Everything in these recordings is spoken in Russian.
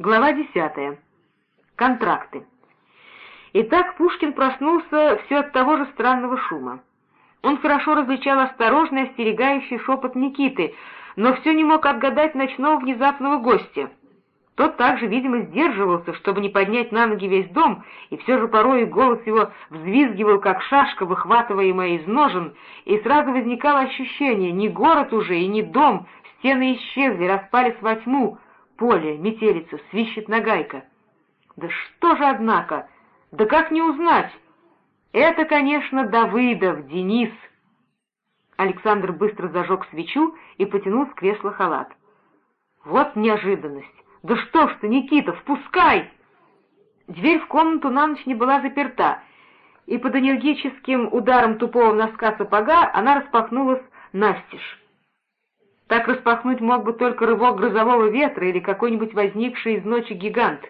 Глава десятая. Контракты. Итак, Пушкин проснулся все от того же странного шума. Он хорошо различал осторожный, остерегающий шепот Никиты, но все не мог отгадать ночного внезапного гостя. Тот также, видимо, сдерживался, чтобы не поднять на ноги весь дом, и все же порой голос его взвизгивал, как шашка, выхватываемая из ножен, и сразу возникало ощущение, не город уже и не дом, стены исчезли, распались во тьму, поле, метелица, свищет нагайка. Да что же, однако, да как не узнать? Это, конечно, Давыдов, Денис. Александр быстро зажег свечу и потянул с кресла халат. Вот неожиданность! «Да что ж ты, Никита, впускай!» Дверь в комнату на ночь не была заперта, и под энергическим ударом тупого носка сапога она распахнулась настежь. Так распахнуть мог бы только рывок грозового ветра или какой-нибудь возникший из ночи гигант.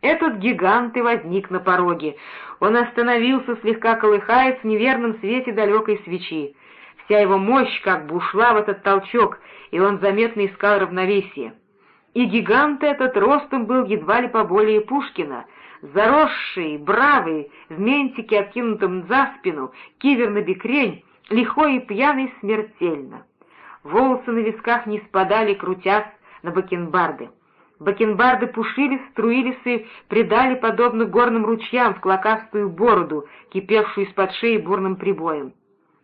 Этот гигант и возник на пороге. Он остановился, слегка колыхаясь в неверном свете далекой свечи. Вся его мощь как бы ушла в этот толчок, и он заметно искал равновесие. И гигант этот ростом был едва ли поболее Пушкина, заросший, бравый, в ментике, откинутом за спину, кивер на бекрень, лихой и пьяный смертельно. Волосы на висках не спадали, крутясь на бакенбарды. Бакенбарды пушились, струились и придали, подобно горным ручьям, в клокастую бороду, кипевшую из-под шеи бурным прибоем.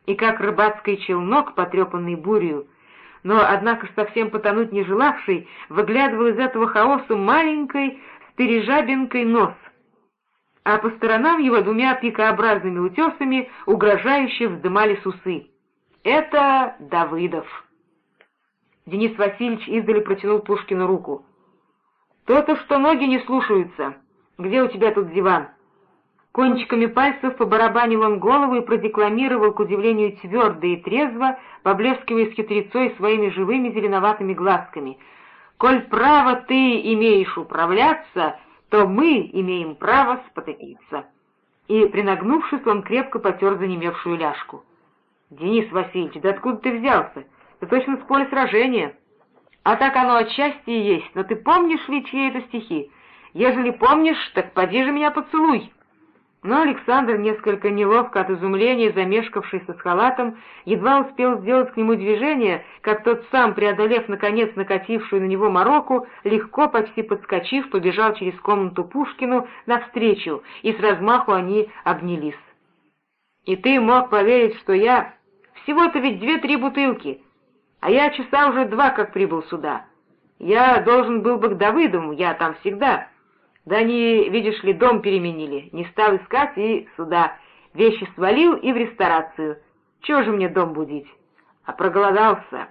И как рыбацкий челнок, потрепанный бурью, но, однако, совсем потонуть не желавший, выглядывал из этого хаоса маленькой стережабинкой нос, а по сторонам его двумя пикообразными утесами угрожающе вздымались усы. Это Давыдов. Денис Васильевич издали протянул Пушкину руку. «То-то, что ноги не слушаются. Где у тебя тут диван?» Кончиками пальцев побарабанил он голову и продекламировал, к удивлению твердо и трезво, поблескивая с хитрецой своими живыми зеленоватыми глазками. «Коль право ты имеешь управляться, то мы имеем право спотыкиться». И, принагнувшись, он крепко потер занемевшую ляжку. «Денис Васильевич, да откуда ты взялся? Ты точно с поля сражения». «А так оно отчасти и есть, но ты помнишь ли, чьи это стихи? Ежели помнишь, так поди же меня поцелуй». Но Александр, несколько неловко от изумления, замешкавшийся с халатом, едва успел сделать к нему движение, как тот сам, преодолев, наконец, накатившую на него мороку, легко, почти подскочив, побежал через комнату Пушкину навстречу, и с размаху они обнялись. «И ты мог поверить, что я... Всего-то ведь две-три бутылки, а я часа уже два как прибыл сюда. Я должен был бы к Давыдову, я там всегда». Да они, видишь ли, дом переменили, не стал искать и сюда. Вещи свалил и в ресторацию. Чего же мне дом будить? А проголодался.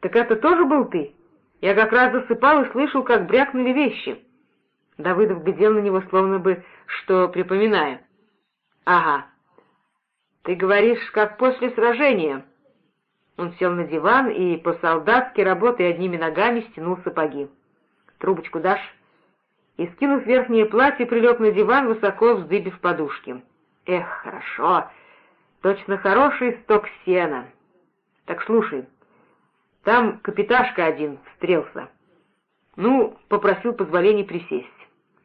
Так это тоже был ты? Я как раз засыпал и слышал, как брякнули вещи. Давыдов глядел на него, словно бы, что припоминая. Ага. Ты говоришь, как после сражения. Он сел на диван и по-солдатски, работая одними ногами, стянул сапоги. Трубочку дашь? и, скинув верхнее платье, прилег на диван, высоко вздыбив подушки. Эх, хорошо, точно хороший сток сена. Так слушай, там капиташка один встрелся. Ну, попросил позволения присесть.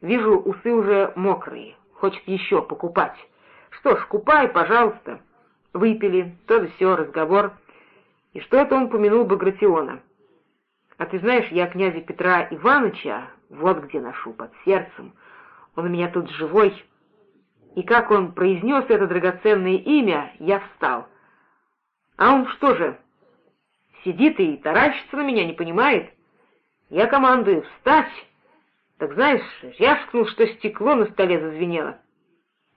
Вижу, усы уже мокрые, хочет еще покупать. Что ж, купай, пожалуйста. Выпили, то да все, разговор. И что это он помянул Багратиона. А ты знаешь, я князя Петра Ивановича вот где ношу, под сердцем. Он у меня тут живой. И как он произнес это драгоценное имя, я встал. А он что же, сидит и таращится на меня, не понимает? Я командую «Встать!» Так знаешь, рявкнул, что стекло на столе зазвенело.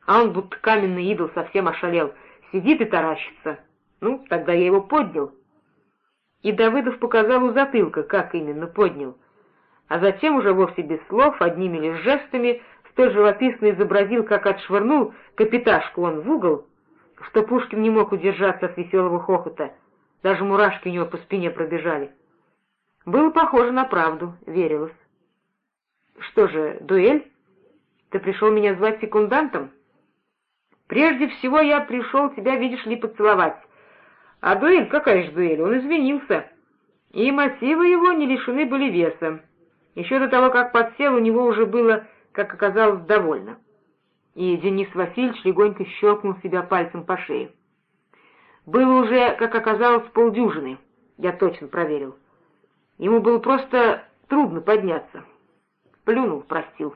А он будто каменный идол совсем ошалел, сидит и таращится. Ну, тогда я его поднял. И Давыдов показал у затылка, как именно поднял — а затем уже вовсе без слов, одними лишь жестами, столь живописно изобразил, как отшвырнул капиташку он в угол, что Пушкин не мог удержаться от веселого хохота, даже мурашки у него по спине пробежали. Было похоже на правду, верилось. «Что же, дуэль? Ты пришел меня звать секундантом?» «Прежде всего я пришел тебя, видишь ли, поцеловать. А дуэль, какая же дуэль? Он извинился, и мотивы его не лишены были веса. Еще до того, как подсел, у него уже было, как оказалось, довольно. И Денис Васильевич легонько щелкнул себя пальцем по шее. Было уже, как оказалось, полдюжины, я точно проверил. Ему было просто трудно подняться. Плюнул, простил.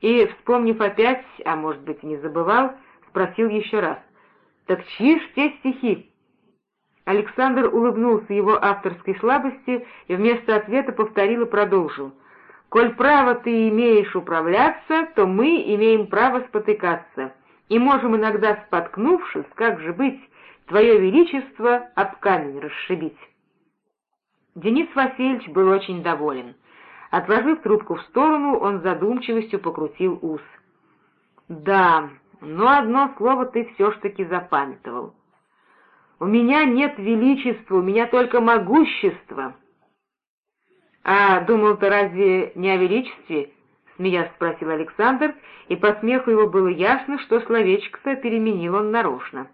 И, вспомнив опять, а может быть не забывал, спросил еще раз. «Так чьи ж те стихи?» Александр улыбнулся его авторской слабости и вместо ответа повторил и продолжил. «Коль право ты имеешь управляться, то мы имеем право спотыкаться, и можем иногда, споткнувшись, как же быть, твое величество об камень расшибить». Денис Васильевич был очень доволен. Отложив трубку в сторону, он задумчивостью покрутил ус. «Да, но одно слово ты все ж таки запамятовал». У меня нет величества, у меня только могущество. — А думал-то разве не о величестве? — смеясь спросил Александр, и по смеху его было ясно, что словечко-то переменил он нарочно.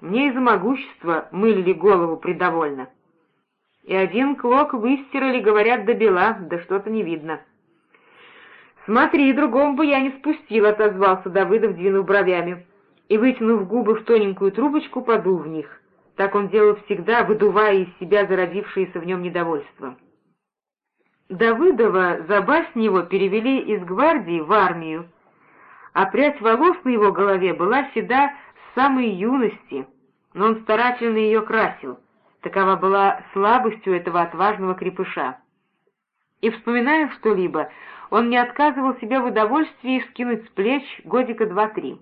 Мне из-за могущества мылили голову придовольно. И один клок выстирали, говорят, до бела, да что-то не видно. «Смотри, другому бы я не спустил», — отозвался Давыдов, двинув бровями и, вытянув губы в тоненькую трубочку, подул в них. Так он делал всегда, выдувая из себя зародившееся в нем недовольство. Давыдова за басни его перевели из гвардии в армию, а прядь волос на его голове была седа с самой юности, но он старательно ее красил. Такова была слабостью этого отважного крепыша. И, вспоминая что-либо, он не отказывал себе в удовольствии скинуть с плеч годика два-три.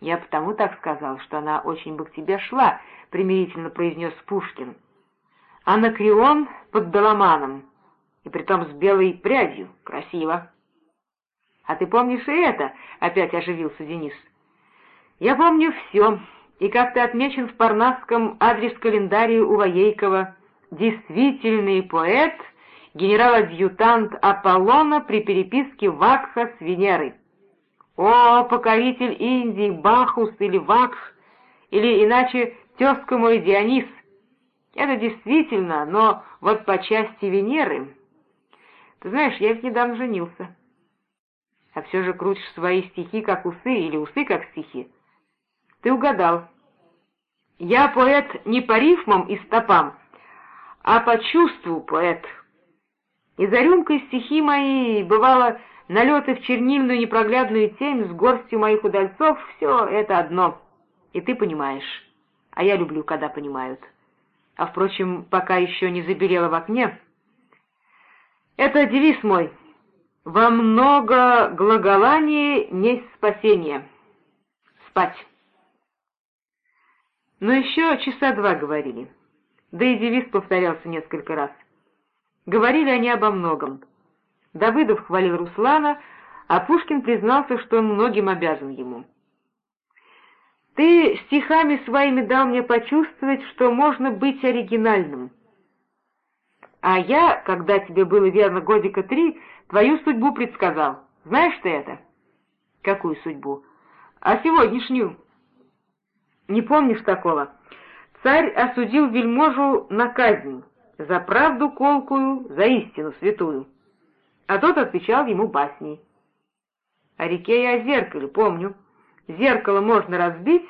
«Я потому так сказал, что она очень бы к тебе шла», — примирительно произнес Пушкин. «Анакреон под доломаном, и притом с белой прядью. Красиво». «А ты помнишь и это?» — опять оживился Денис. «Я помню все, и как ты отмечен в парнасском адрес-календарии у Воейкова, действительный поэт, генерал-адъютант Аполлона при переписке Вакха с Венерой». О, покоритель Индии, Бахус или Вакх, или иначе тезка мой Дионис. Это действительно, но вот по части Венеры... Ты знаешь, я ведь недавно женился. А все же крутишь свои стихи, как усы, или усы, как стихи. Ты угадал. Я поэт не по рифмам и стопам, а по чувству поэт. И за рюмкой стихи мои, бывало, налеты в чернильную непроглядную тень с горстью моих удальцов — все это одно. И ты понимаешь. А я люблю, когда понимают. А, впрочем, пока еще не забелело в окне. Это девиз мой. «Во много глаголаний несть спасение». Спать. Но еще часа два говорили. Да и девиз повторялся несколько раз. Говорили они обо многом. Давыдов хвалил Руслана, а Пушкин признался, что он многим обязан ему. «Ты стихами своими дал мне почувствовать, что можно быть оригинальным. А я, когда тебе было верно годика три, твою судьбу предсказал. Знаешь ты это?» «Какую судьбу?» «А сегодняшнюю». «Не помнишь такого?» Царь осудил вельможу на казнь за правду колкую, за истину святую а тот отвечал ему басней. О реке и о зеркале помню. Зеркало можно разбить,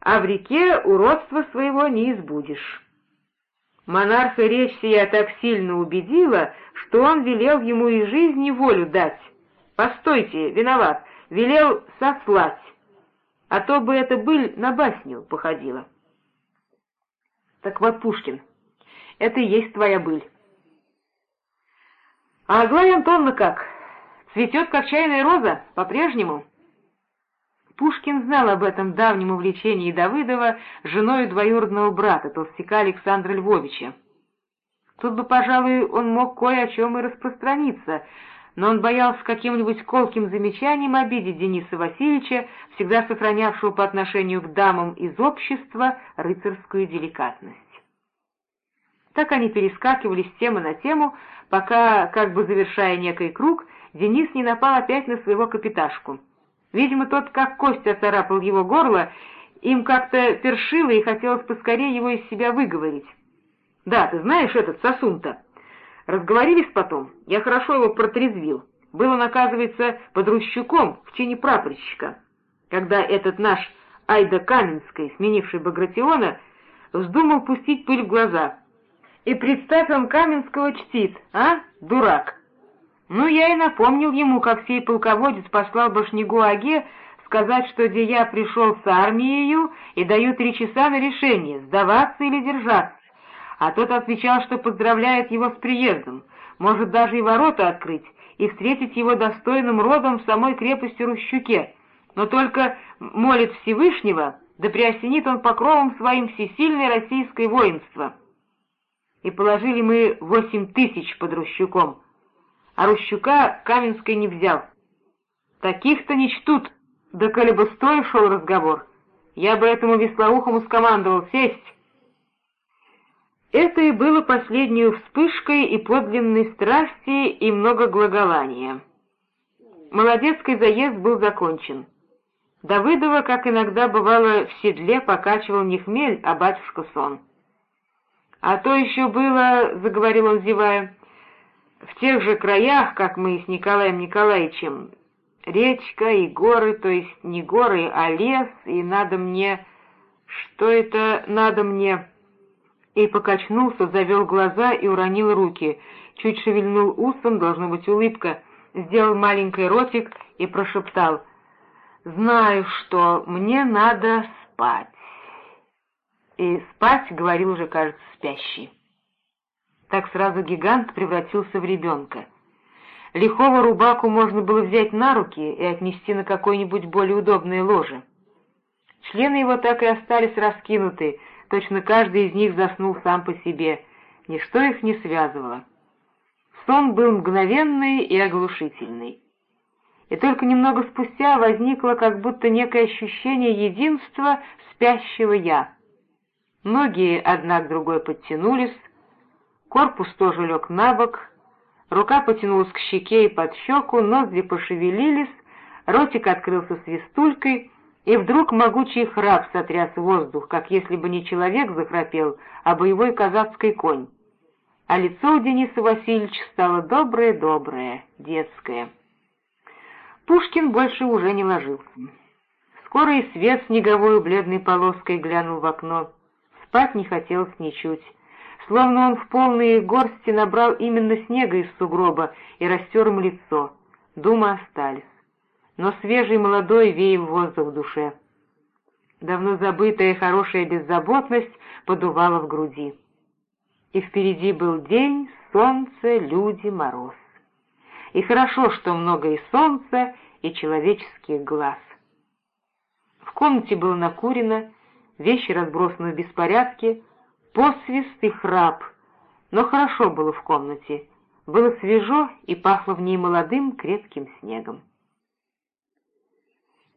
а в реке уродства своего не избудешь. Монарха речь сия так сильно убедила, что он велел ему и жизнь, и волю дать. Постойте, виноват, велел сослать, а то бы это быль на басню походила. Так вот, Пушкин, это и есть твоя быль. А Аглая Антоновна как? Цветет, как чайная роза, по-прежнему?» Пушкин знал об этом давнем увлечении Давыдова женой двоюродного брата, толстяка Александра Львовича. Тут бы, пожалуй, он мог кое о чем и распространиться, но он боялся каким-нибудь колким замечанием обидеть Дениса Васильевича, всегда сохранявшего по отношению к дамам из общества рыцарскую деликатность. Так они перескакивали с темы на тему, пока, как бы завершая некий круг, Денис не напал опять на своего капиташку. Видимо, тот, как кость оцарапал его горло, им как-то першило и хотелось поскорее его из себя выговорить. «Да, ты знаешь этот сосун-то? Разговорились потом, я хорошо его протрезвил. Был он, оказывается, под Рущуком в чине прапорщика, когда этот наш Айда Каменской, сменивший Багратиона, вздумал пустить пыль в глаза. И представь, он Каменского чтит, а, дурак? Ну, я и напомнил ему, как сей полководец послал Башнягу Аге сказать, что где пришел с армией и даю три часа на решение, сдаваться или держаться. А тот отвечал, что поздравляет его с приездом, может даже и ворота открыть, и встретить его достойным родом в самой крепости Рущуке, но только молит Всевышнего, да приосенит он покровом своим всесильное российское воинство. И положили мы восемь тысяч под Рущуком, а Рущука Каменской не взял. Таких-то не чтут, да коли бы стой шел разговор, я бы этому веслоухому скомандовал сесть. Это и было последней вспышкой и подлинной страсти и многоглаголания. Молодецкий заезд был закончен. Давыдова, как иногда бывало, в седле покачивал не хмель, а батюшка сон. «А то еще было, — заговорил он, зевая, — в тех же краях, как мы с Николаем Николаевичем, речка и горы, то есть не горы, а лес, и надо мне... Что это надо мне?» И покачнулся, завел глаза и уронил руки. Чуть шевельнул усом, должно быть улыбка, сделал маленький ротик и прошептал «Знаю, что мне надо спать». И спать, говорил уже, кажется, спящий. Так сразу гигант превратился в ребенка. Лихого рубаку можно было взять на руки и отнести на какое-нибудь более удобное ложе. Члены его так и остались раскинуты, точно каждый из них заснул сам по себе, ничто их не связывало. Сон был мгновенный и оглушительный. И только немного спустя возникло как будто некое ощущение единства спящего «я». Ноги одна к другой подтянулись, корпус тоже лег на бок, рука потянулась к щеке и под щеку, ноздри пошевелились, ротик открылся свистулькой, и вдруг могучий храп сотряс воздух, как если бы не человек захрапел, а боевой казацкий конь. А лицо у Дениса Васильевича стало доброе-доброе, детское. Пушкин больше уже не ложился. Скоро и свет снеговой бледной полоской глянул в окно. Спать не хотелось ничуть. Словно он в полные горсти набрал именно снега из сугроба и растер им лицо. Думы остались но свежий молодой веял воздух в душе. Давно забытая хорошая беззаботность подувала в груди. И впереди был день, солнце, люди, мороз. И хорошо, что много и солнца, и человеческих глаз. В комнате было накурено, вещи разбросаны в беспорядке, посвист и храп, но хорошо было в комнате, было свежо и пахло в ней молодым крепким снегом.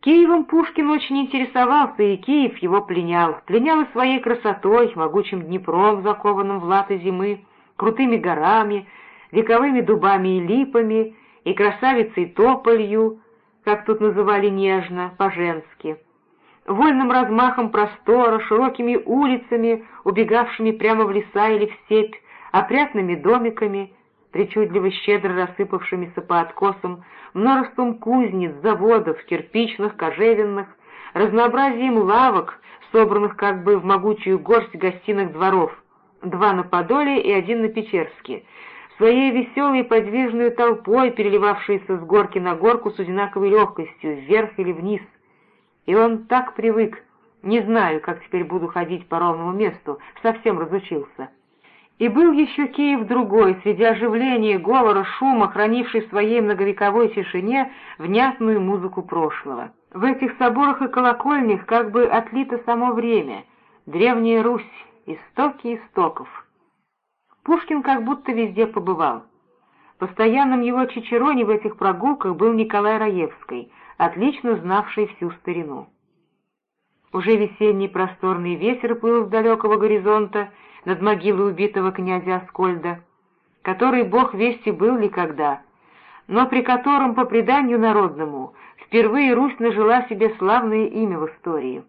Киевом Пушкин очень интересовался, и Киев его пленял. Пленял и своей красотой, могучим Днепром, закованным в латы зимы, крутыми горами, вековыми дубами и липами, и красавицей тополью, как тут называли нежно, по-женски, вольным размахом простора, широкими улицами, убегавшими прямо в леса или в степь, опрятными домиками, причудливо щедро рассыпавшимися по откосам, множеством кузнец, заводов, кирпичных, кожевенных, разнообразием лавок, собранных как бы в могучую горсть гостиных дворов, два на Подоле и один на Печерске, своей веселой и подвижной толпой, переливавшейся с горки на горку с одинаковой легкостью, вверх или вниз. И он так привык, не знаю, как теперь буду ходить по ровному месту, совсем разучился. И был еще Киев другой, среди оживления, говора, шума, хранивший в своей многовековой тишине внятную музыку прошлого. В этих соборах и колокольнях как бы отлито само время, древняя Русь, истоки истоков. Пушкин как будто везде побывал. Постоянным его чичероне в этих прогулках был Николай Раевский, отлично знавший всю старину. Уже весенний просторный ветер плыл с далекого горизонта, над могилой убитого князя Аскольда, который бог вести был ли когда, но при котором, по преданию народному, впервые Русь нажила себе славное имя в истории.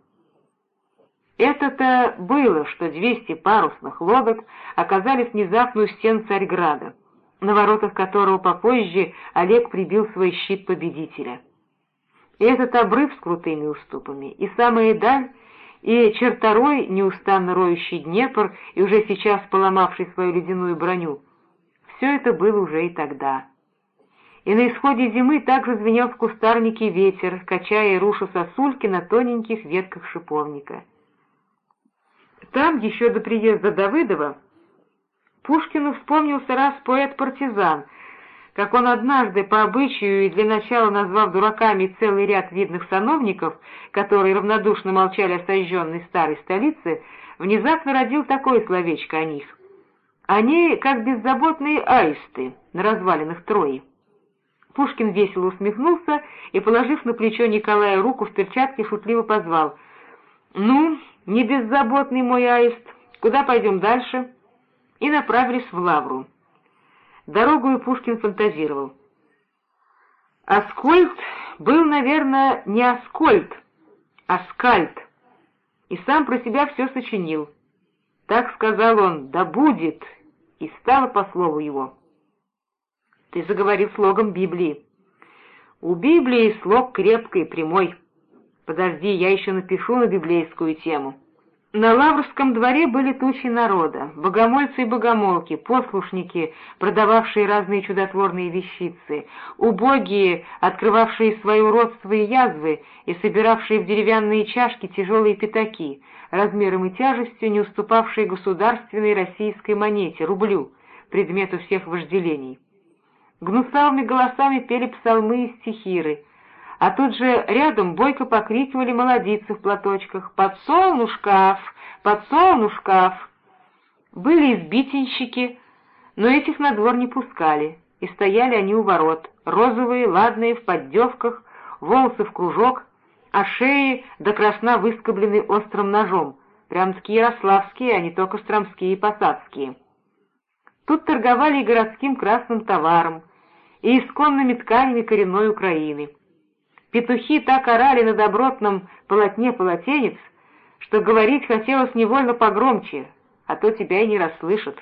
Это-то было, что двести парусных лодок оказались внезапно у стен Царьграда, на воротах которого попозже Олег прибил свой щит победителя. И этот обрыв с крутыми уступами, и самая даль, и черторой, неустанно роющий Днепр, и уже сейчас поломавший свою ледяную броню — все это было уже и тогда. И на исходе зимы также звенел в кустарнике ветер, качая и руша сосульки на тоненьких ветках шиповника. Там, еще до приезда Давыдова, Пушкину вспомнился раз поэт-партизан, как он однажды по обычаю и для начала назвав дураками целый ряд видных сановников, которые равнодушно молчали о сожженной старой столице, внезапно родил такое словечко о них. Они как беззаботные аисты на развалинах Трои. Пушкин весело усмехнулся и, положив на плечо Николая руку в перчатке, шутливо позвал. «Ну, не беззаботный мой аист, куда пойдем дальше?» и направились в Лавру. Дорогу Пушкин фантазировал. Аскольд был, наверное, не Аскольд, а Скальд, и сам про себя все сочинил. Так сказал он «да будет», и стало по слову его. Ты заговорил слогом Библии. У Библии слог крепкий, прямой. Подожди, я еще напишу на библейскую тему. На Лаврском дворе были тучи народа, богомольцы и богомолки, послушники, продававшие разные чудотворные вещицы, убогие, открывавшие свои уродства и язвы и собиравшие в деревянные чашки тяжелые пятаки, размером и тяжестью не уступавшие государственной российской монете, рублю, предмету всех вожделений. Гнусавыми голосами пели псалмы и стихиры — а тут же рядом бойко покрикивали молодицы в платочках «Подсолнушкав! Подсолнушкав!». Были избитенщики, но этих на двор не пускали, и стояли они у ворот, розовые, ладные, в поддевках, волосы в кружок, а шеи до красна выскоблены острым ножом, прям-таки ярославские, а не то костромские и посадские. Тут торговали и городским красным товаром, и исконными тканями коренной Украины — Петухи так орали на добротном полотне полотенец, что говорить хотелось невольно погромче, а то тебя и не расслышат.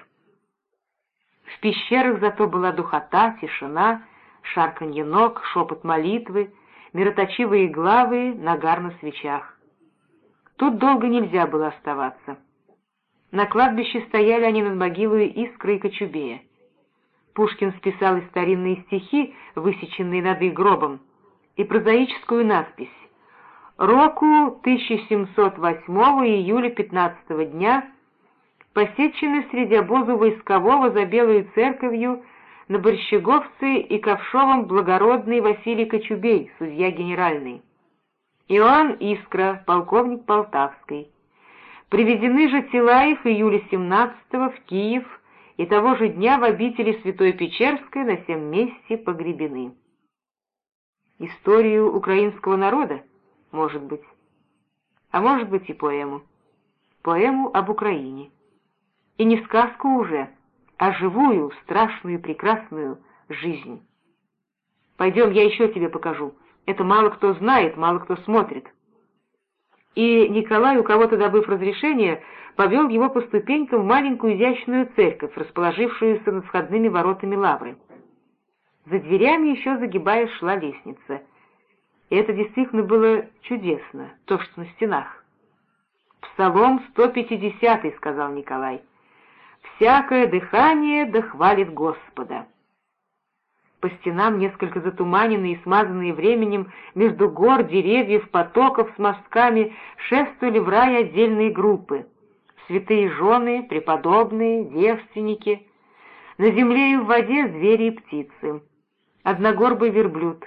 В пещерах зато была духота, тишина, шарканье ног, шепот молитвы, мироточивые главы, нагар на свечах. Тут долго нельзя было оставаться. На кладбище стояли они над могилой Искры и Кочубея. Пушкин списал и старинные стихи, высеченные над их гробом, и прозаическую надпись «Року 1708 июля 15 дня посечены среди обозу войскового за Белую церковью на Борщеговце и Ковшовом благородный Василий Кочубей, судья генеральный. Иоанн Искра, полковник Полтавской. Приведены же тела их июля 17 в Киев и того же дня в обители Святой Печерской на всем месте погребены. Историю украинского народа, может быть. А может быть и поэму. Поэму об Украине. И не сказку уже, а живую, страшную, прекрасную жизнь. Пойдем, я еще тебе покажу. Это мало кто знает, мало кто смотрит. И Николай, у кого-то добыв разрешение, повел его по ступенькам в маленькую изящную церковь, расположившуюся над входными воротами лавры. За дверями еще загибая шла лестница. И это действительно было чудесно, то, что на стенах. «Псалом 150», — сказал Николай. «Всякое дыхание да хвалит Господа». По стенам, несколько затуманенные и смазанные временем, между гор, деревьев, потоков с мостками шествовали в рай отдельные группы. Святые жены, преподобные, девственники. На земле и в воде звери и птицы одногорбый верблюд,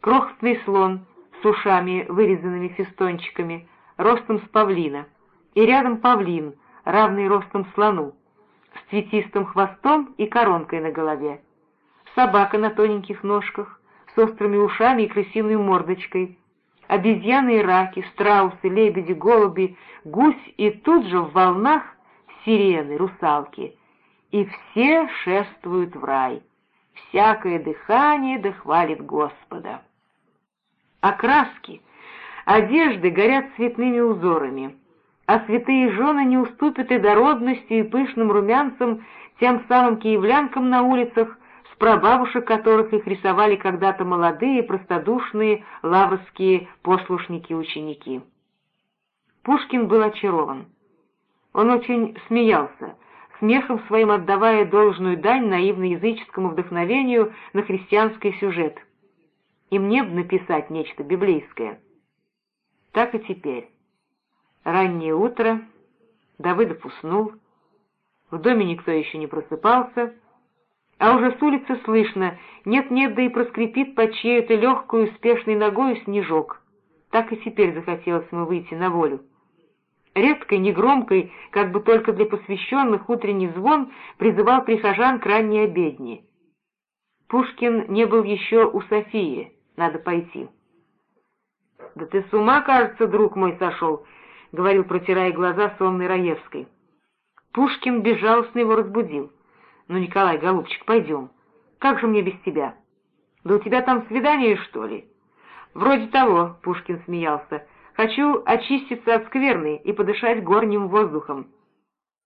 крохотный слон с ушами, вырезанными фестончиками, ростом с павлина, и рядом павлин, равный ростом слону, с цветистым хвостом и коронкой на голове, собака на тоненьких ножках, с острыми ушами и крысиной мордочкой, обезьяны и раки, страусы, лебеди, голуби, гусь и тут же в волнах сирены, русалки, и все шествуют в рай всякое дыхание да хвалит Господа. Окраски, одежды горят цветными узорами, а святые жены не уступят и дородностью и пышным румянцам тем самым киевлянкам на улицах, с прабабушек которых их рисовали когда-то молодые, простодушные лаврские послушники-ученики. Пушкин был очарован. Он очень смеялся, смехом своим отдавая должную дань наивно-языческому вдохновению на христианский сюжет. И мне бы написать нечто библейское. Так и теперь. Раннее утро, Давыдов уснул, в доме никто еще не просыпался, а уже с улицы слышно, нет-нет, да и проскрипит под чьей-то легкую, спешной ногой снежок. Так и теперь захотелось ему выйти на волю. Редкой, негромкой, как бы только для посвященных утренний звон призывал прихожан к ранней обедне. Пушкин не был еще у Софии, надо пойти. «Да ты с ума, кажется, друг мой, сошел», — говорил, протирая глаза сонной Раевской. Пушкин безжалостно его разбудил. «Ну, Николай, голубчик, пойдем. Как же мне без тебя? Да у тебя там свидание, что ли?» «Вроде того», — Пушкин смеялся. «Хочу очиститься от скверны и подышать горним воздухом.